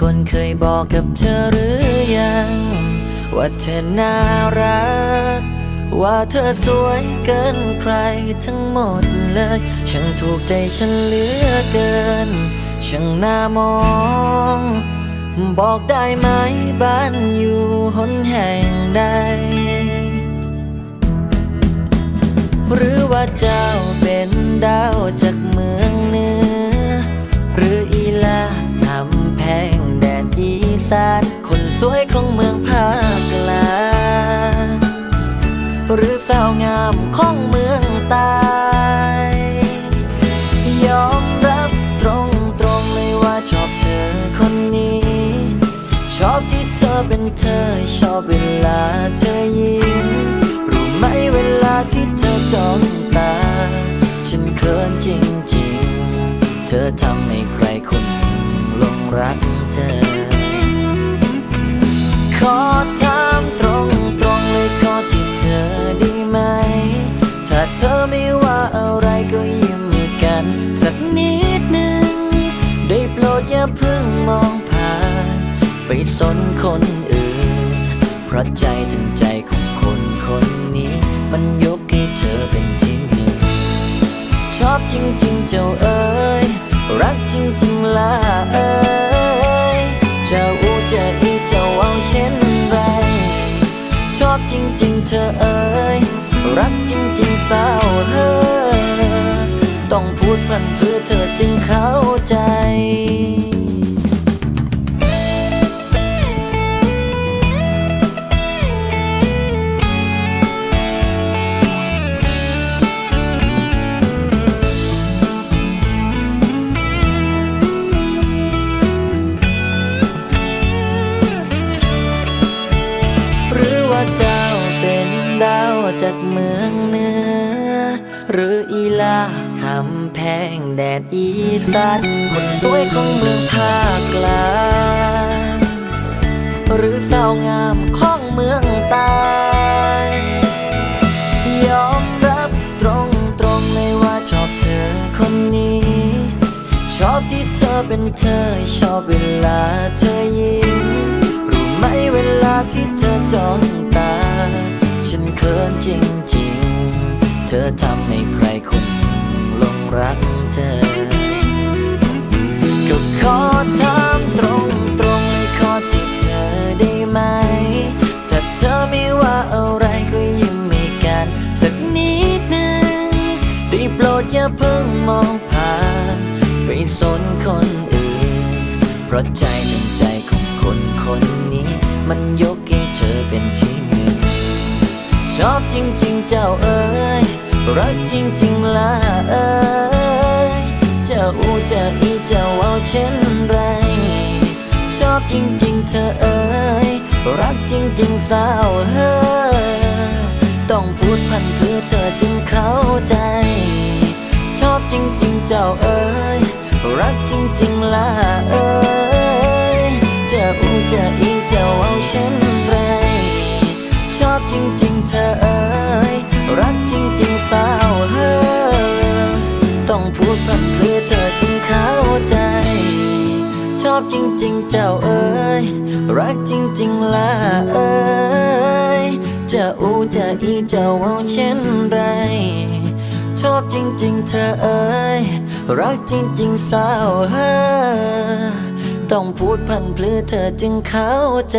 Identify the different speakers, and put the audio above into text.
Speaker 1: คนเคยบอกกับเธอหรือยัง ว่าเธอน่ารัก ว่าเธอสวยเกินใครทั้งหมดเลย ช่างถูกใจฉันเหลือเกิน ช่างน่ามอง บอกได้ไหมบ้านอยู่หนแห่งใด หรือว่าเจ้าเสาน คนสวยของเมืองภาคกลางหรือสาวงามของเมืองใต้ยอมรับตรงตรงๆเลยว่าชอบเธอคนนี้ ชอบที่เธอเป็นเธอ ชอบเวลาเธอยิ้ม เธอไม่ว่าอะไรก็ยิ้มกัน สักนิดหนึ่ง ได้โปรดอย่าเพิ่งมองผ่าน ไปสนคนอื่น เพราะใจถึงใจของคนคนนี้ มันยกให้เธอเป็นที่หนึ่ง ชอบจริงๆเจ้าเอ๋ยรักจริงๆล่ะเอ๋ยจ้าอูเจะอีเจ้าเอาเช่นไร ชอบจริงๆเธอเอ๋ย รักจริงๆสาวเธอต้องพูดพันเพื่อเธอจึงเขา ดาวจากเมืองเหนือ หรืออีลาคำแพงแดดอีสานคนสวยของเมืองภาคกลางหรือสาวงามของเมืองใต้ยอมรับตรงตรงๆเลยว่าชอบเธอคนนี้ ชอบที่เธอเป็นเธอ ชอบเวลาเธอยิ้มรู้ไหมเวลาที่เธอจ้อง เขินจริงๆ เธอทำให้ใครคนหนึ่งหลงรักเธอ ก็ขอถามตรงตรงๆเลยขอจีบเธอได้ไหม ถ้าเธอไม่ว่าอะไรก็ยิ้มให้กัน สักนิดหนึ่งได้โปรดอย่าเพิ่งมองผ่านไปสนคนอื่น เพราะใจทั้งใจของคนคนนี้ มันยกให้เธอเป็นที่ อบจริงๆเจ้าเอ๋ยรักจริงๆล่ะเอ๋ยเจ้าอูเจ้าอีเจ้าเอาเช่นไร ชอบจริงๆเธอเอ๋ยรักจริงๆสาวเฮ้อต้องพูดพันเพื่อเธอจึงเข้าใจ ชอบจริงๆเจ้าเอ๋ยรักจริงๆล่ะเอ๋ย เธอเอ๋ยรักจริงๆสาวเฮ้อต้องพูดพันเพื่อเธอจึงเข้าใจ ชอบจริงๆเจ้าเอ๋ยรักจริงๆล่ะเอ๋ยจะอูจะอีเจ้าเอาเช่นไรชอบจริงๆเธอเอ๋ยรักจริงๆสาวเฮอต้องพูดพันเพื่อเธอจึงเข้าใจ